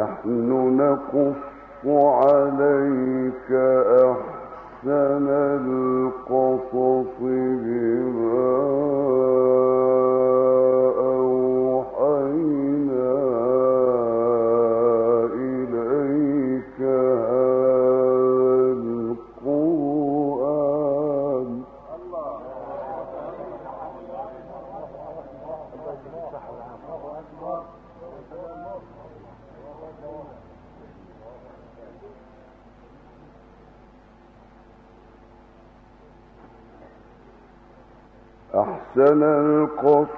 نحن نقص عليك أحسن القصص بما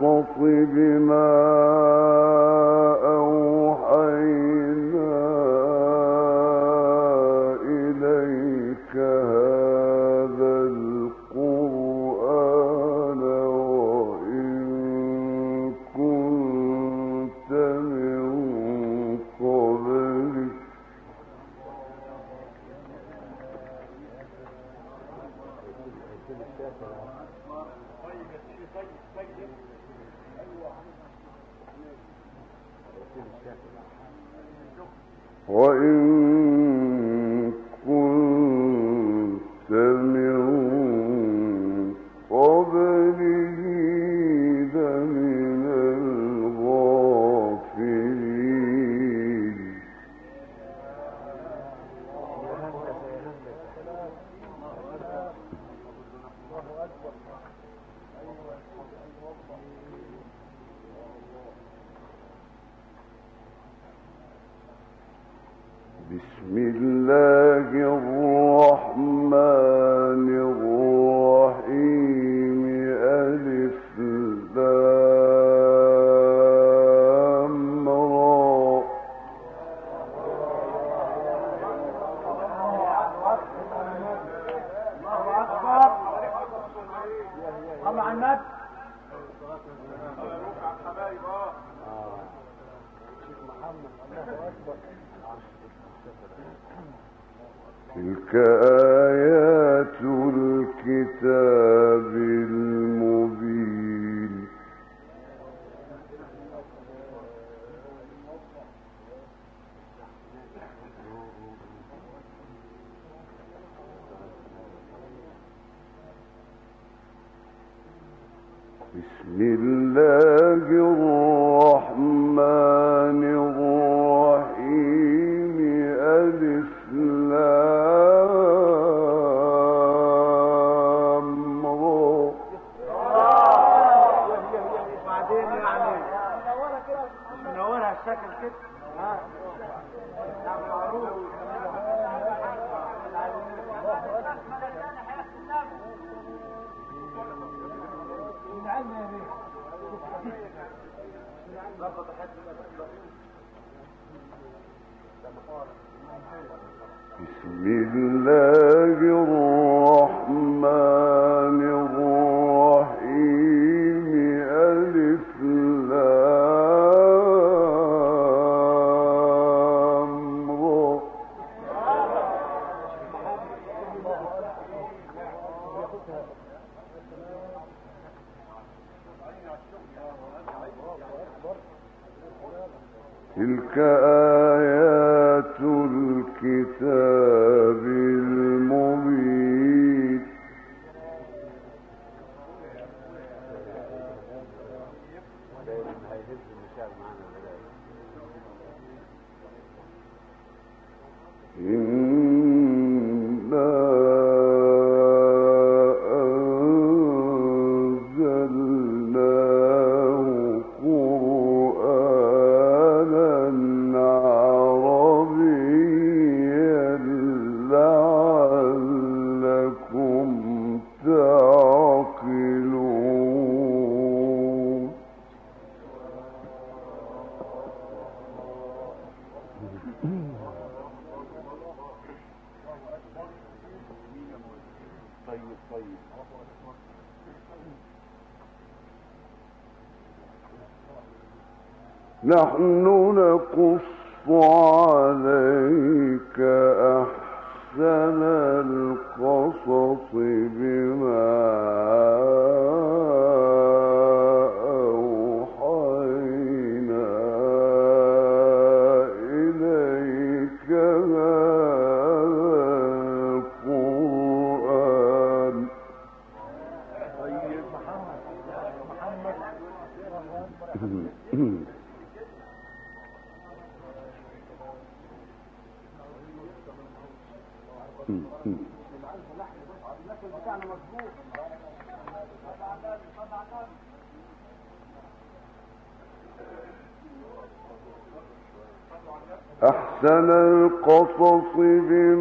فاخذ ما بسم نحن القصص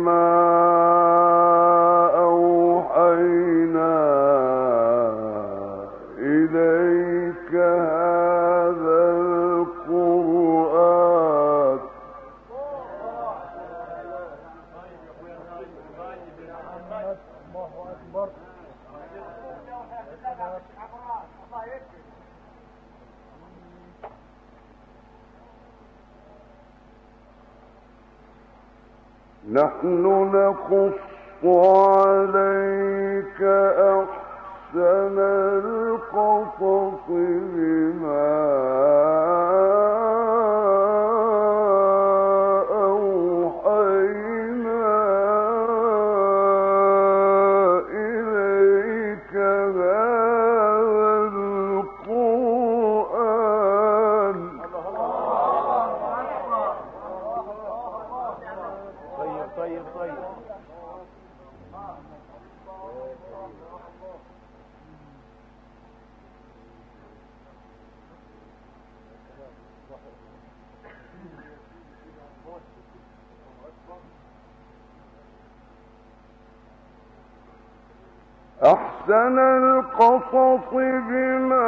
أحسن القصص بما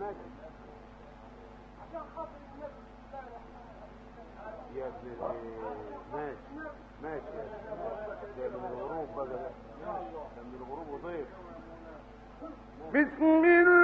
ماشي ماشي ده من الغروب بقى ده من الغروب وضيف بسم الله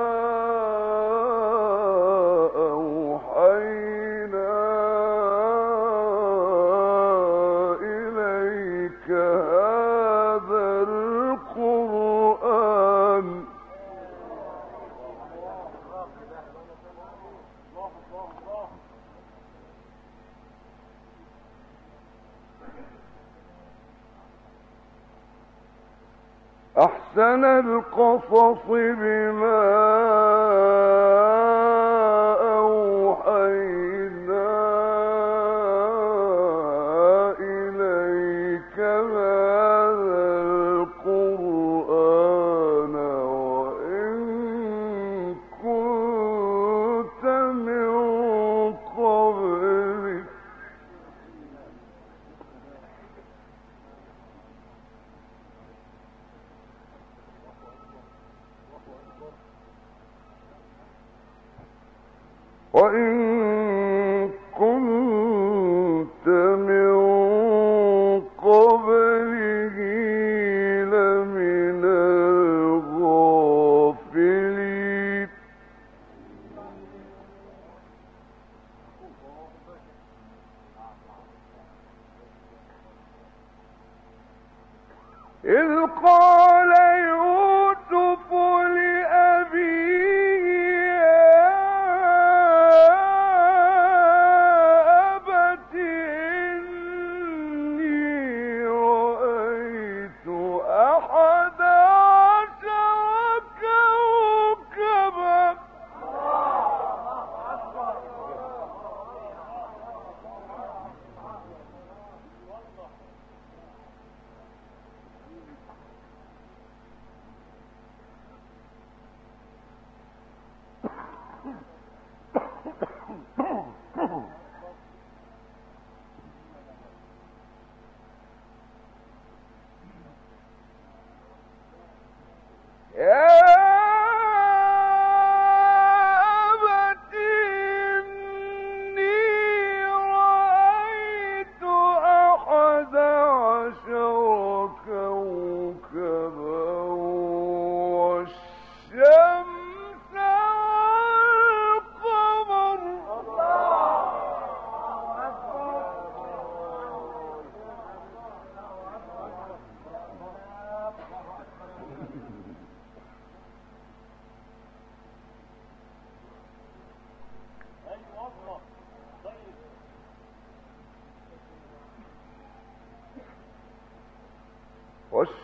الصحف إذ قال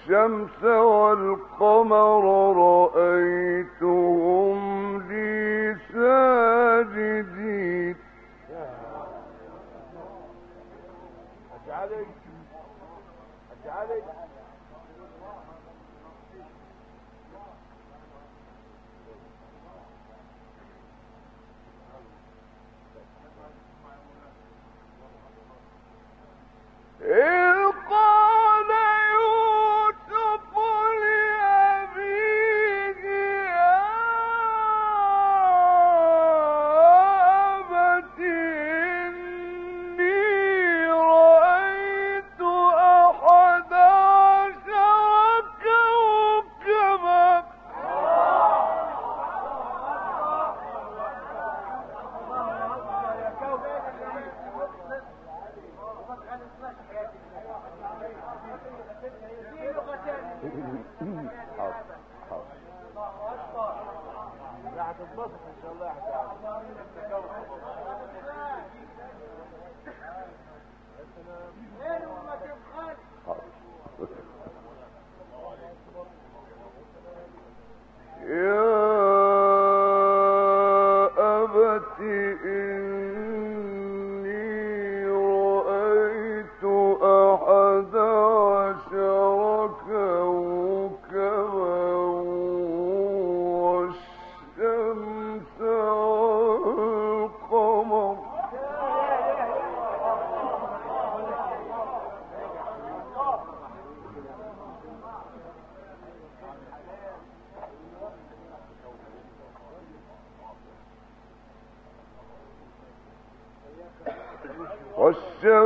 الشمس والقمر رأيتهم لي ساجدين. أجعلك أجعلك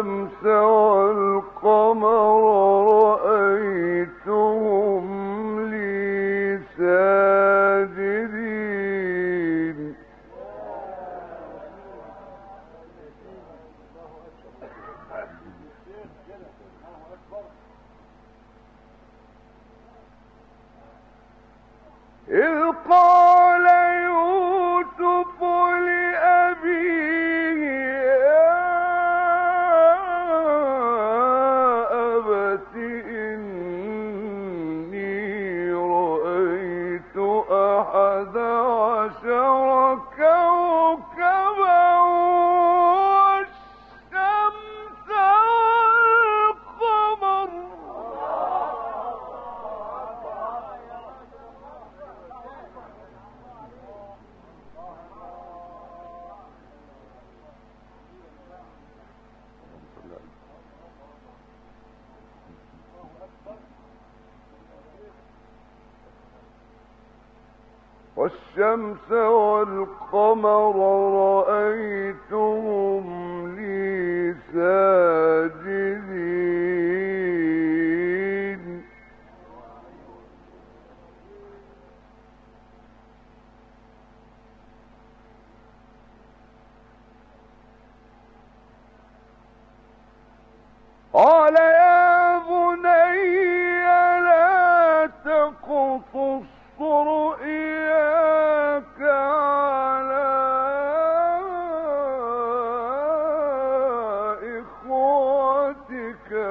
والشمس والقمر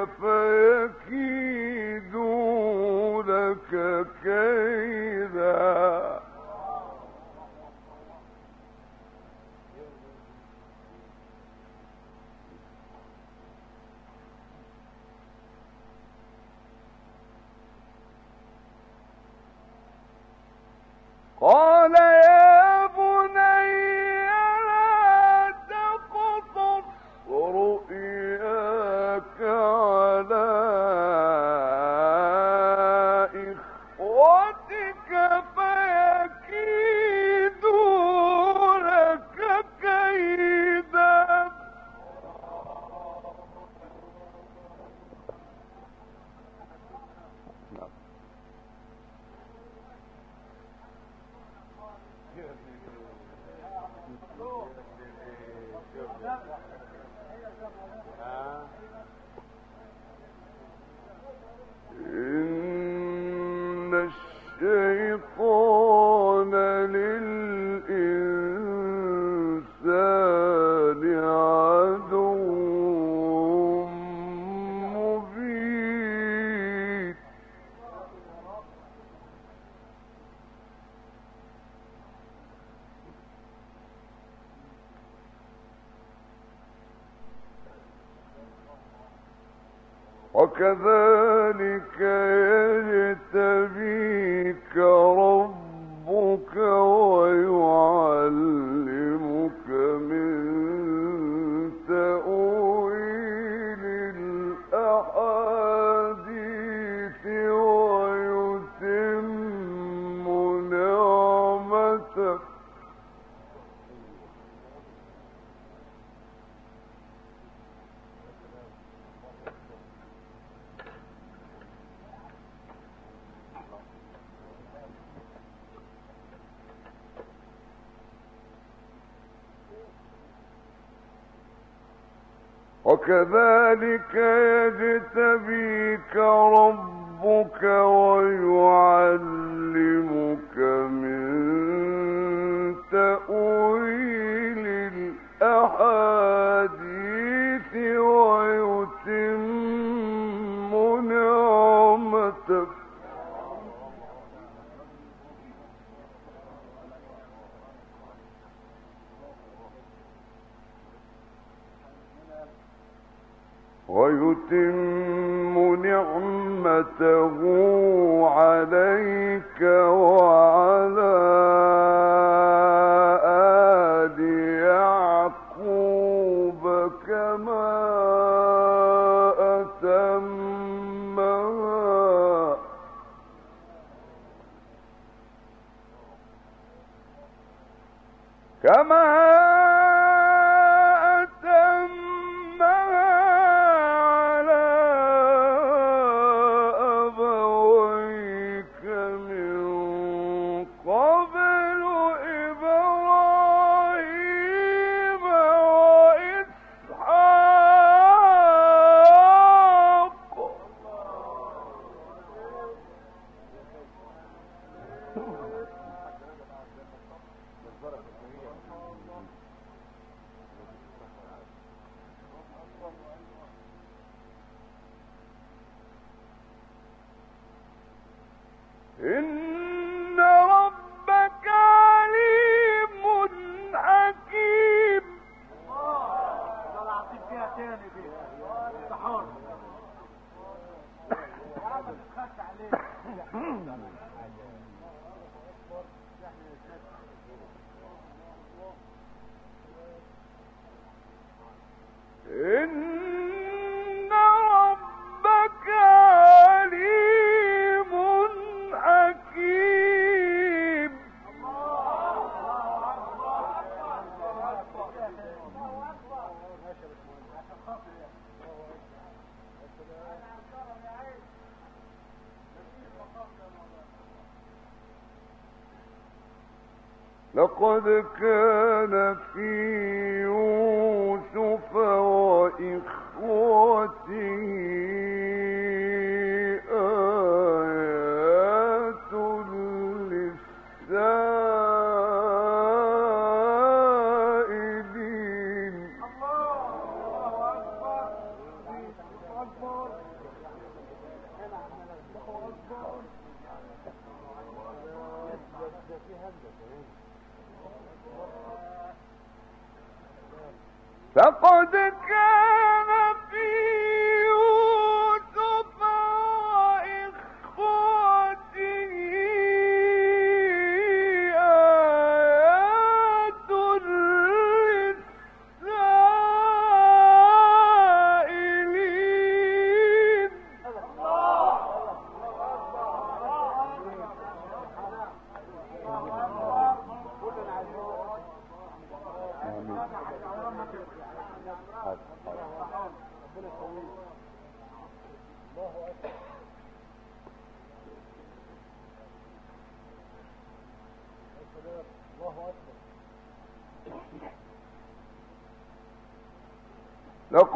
إخوتك فيكيدوا لك وكذلك وكذلك يجتبيك ربك ويعلمك لقد كان فيه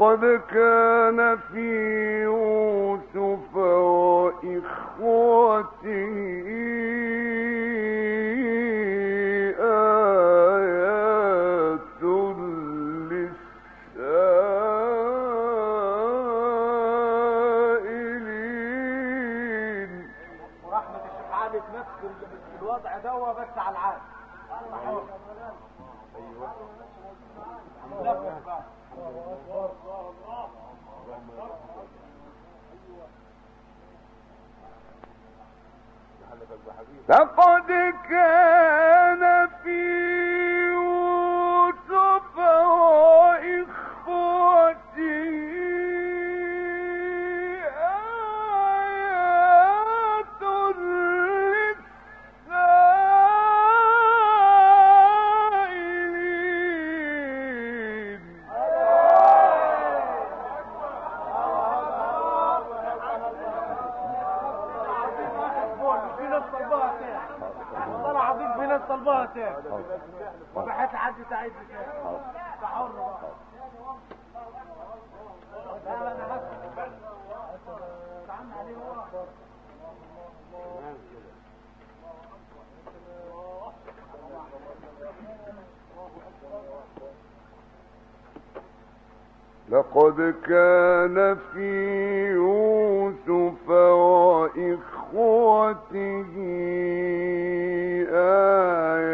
قد كان في الشام وبحيث سعيد بالشام لقد كان في يوسف وإخوته آية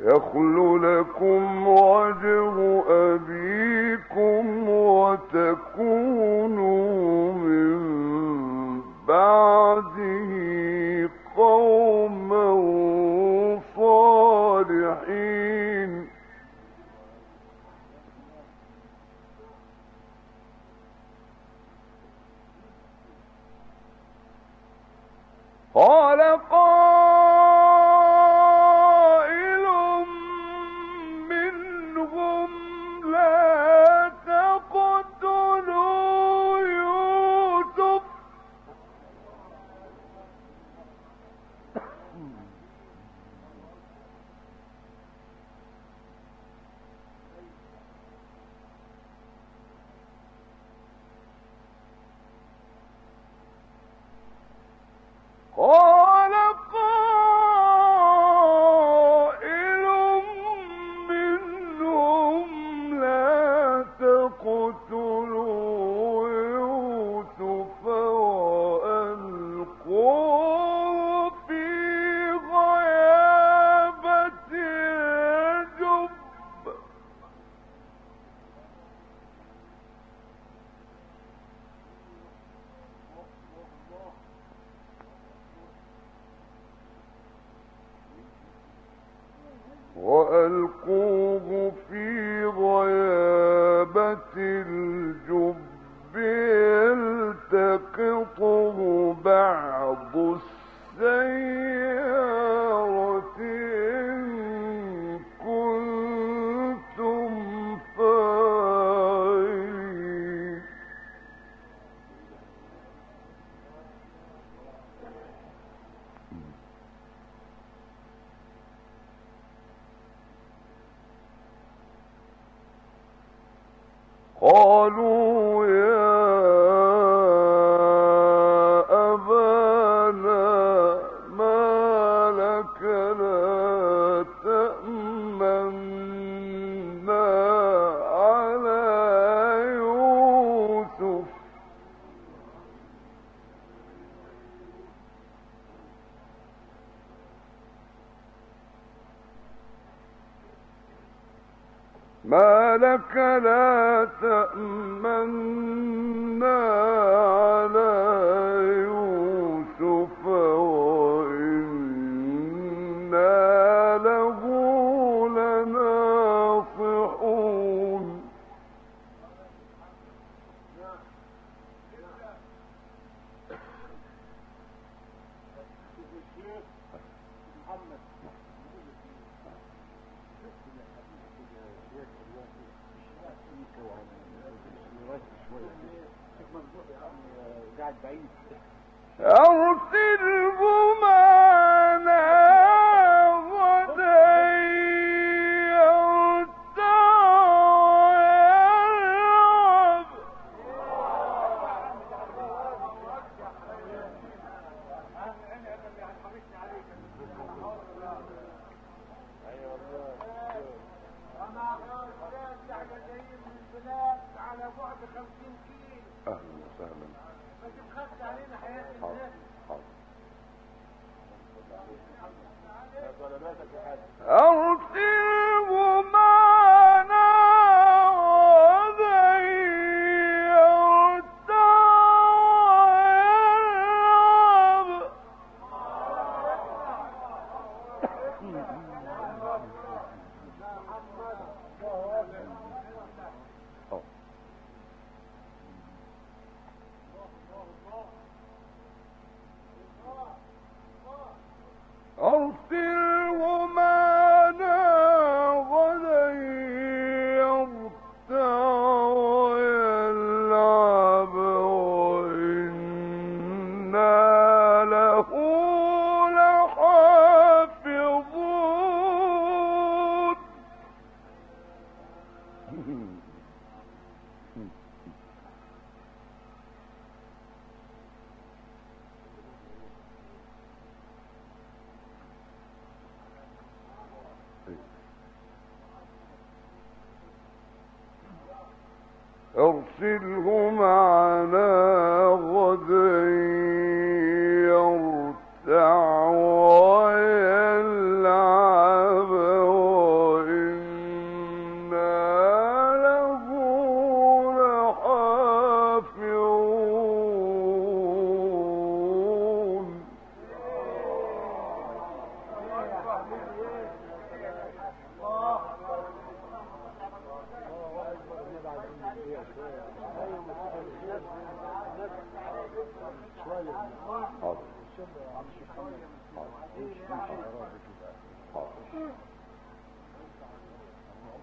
يخل لكم وجه أبيكم وتكونوا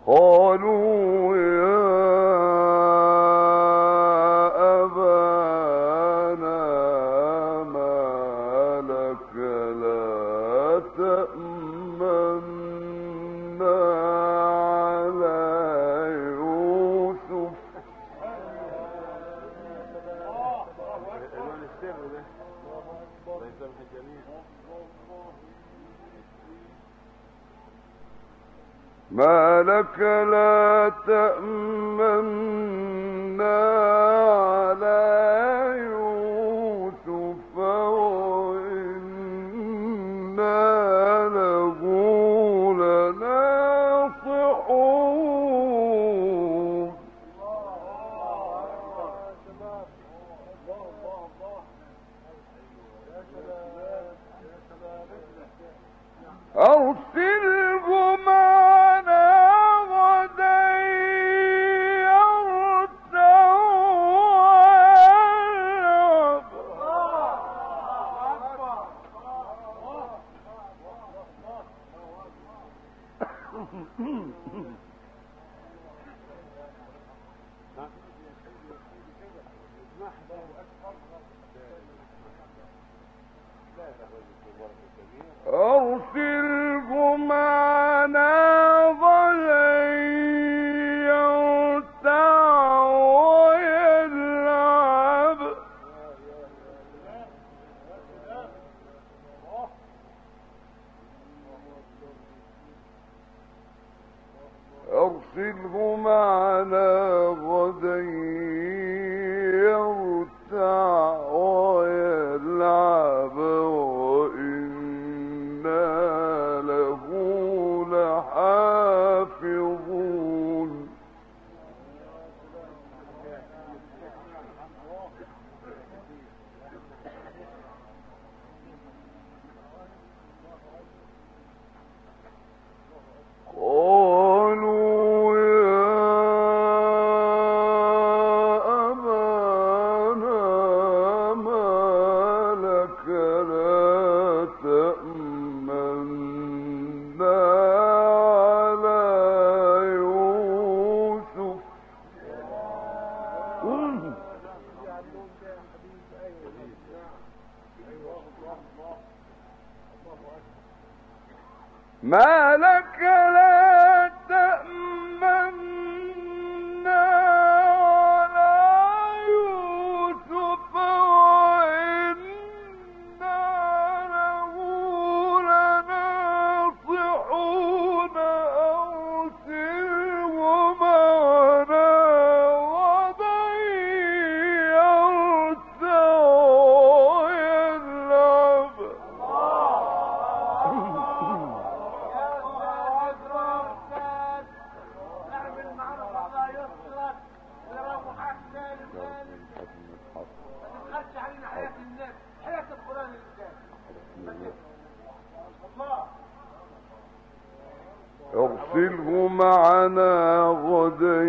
قالوا يا ما لك لا تأمن معنا معنا غدا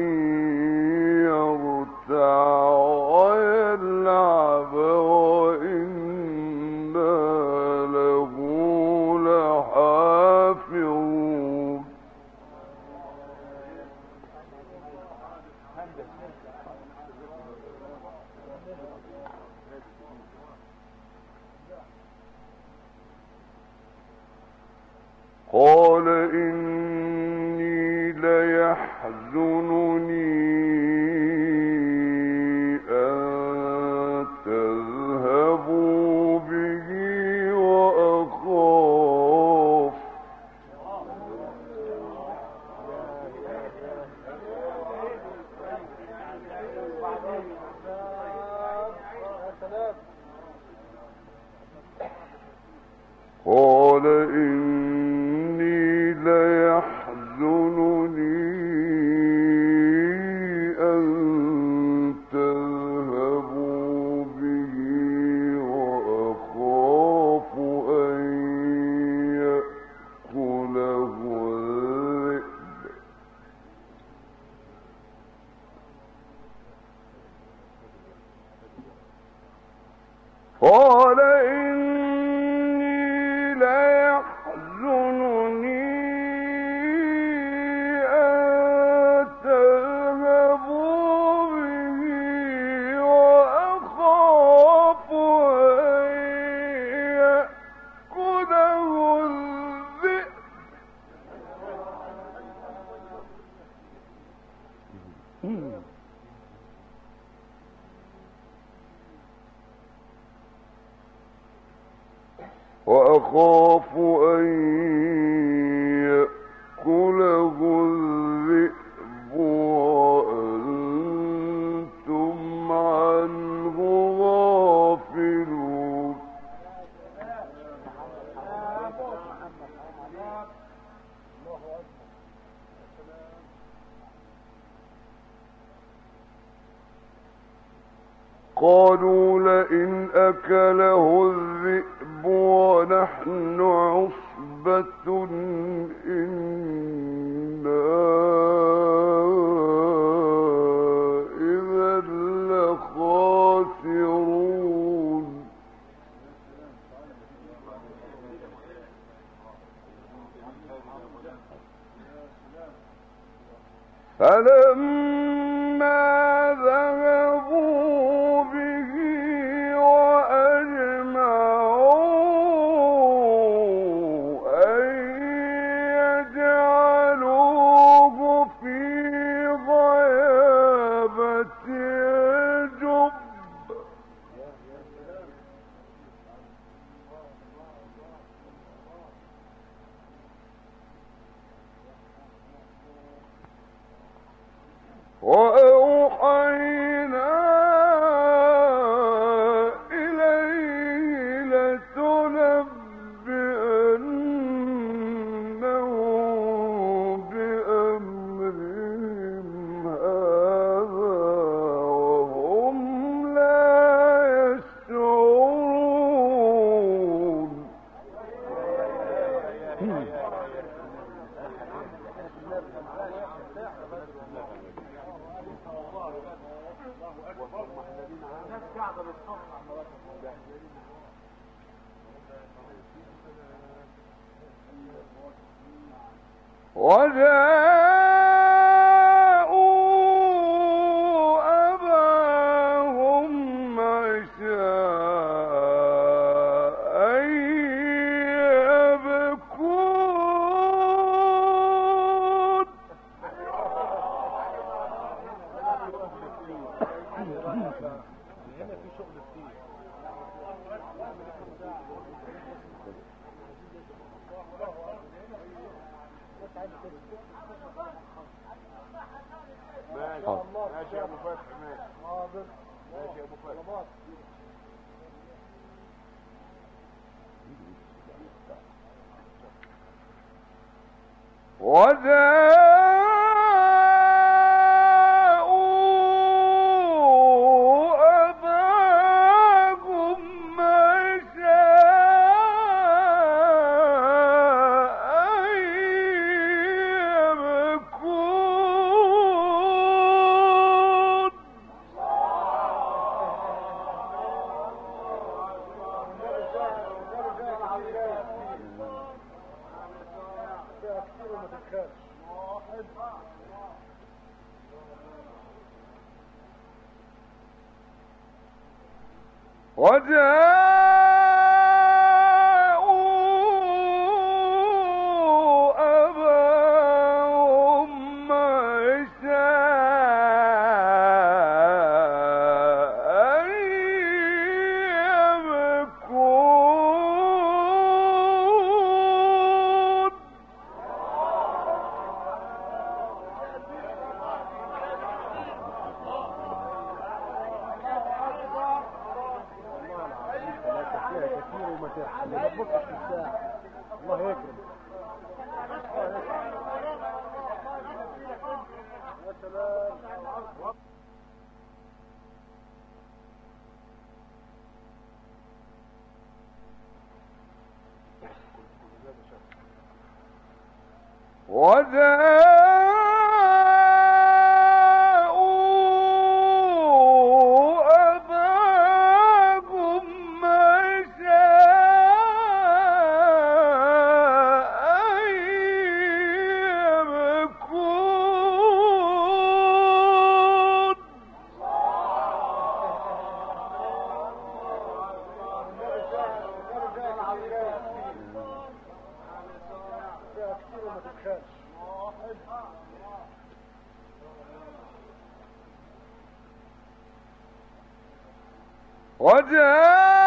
وجہ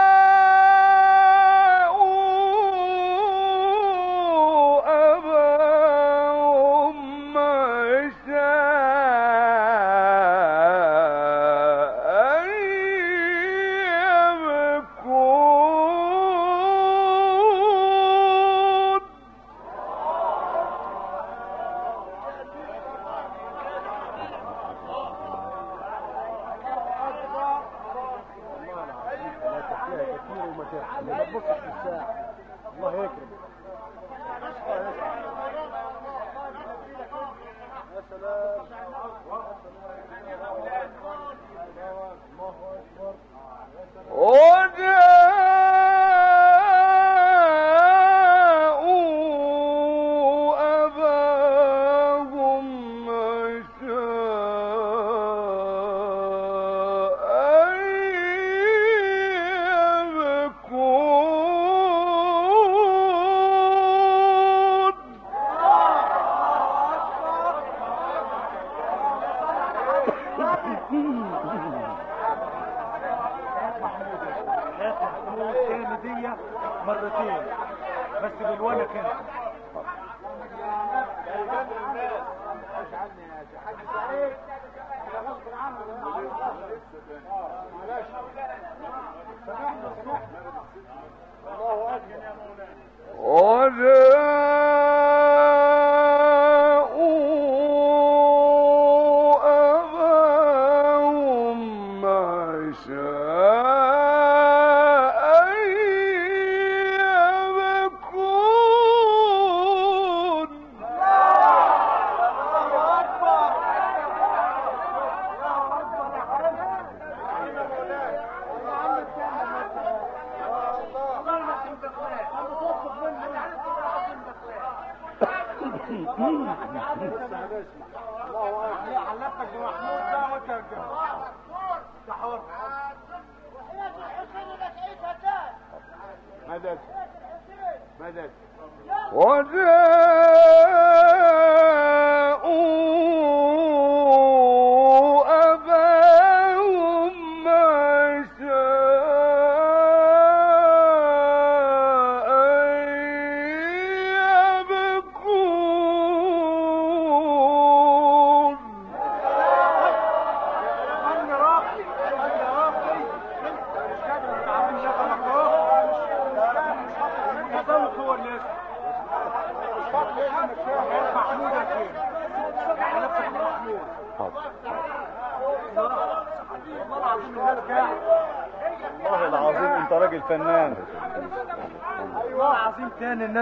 نے نہ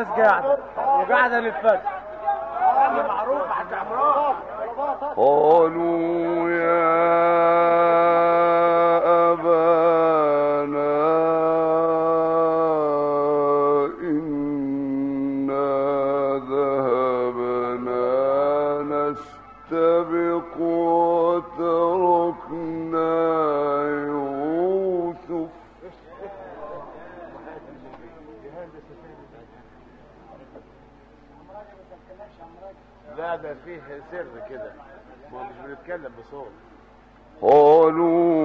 سر كده ما مش بنتكلم بصوت قالوا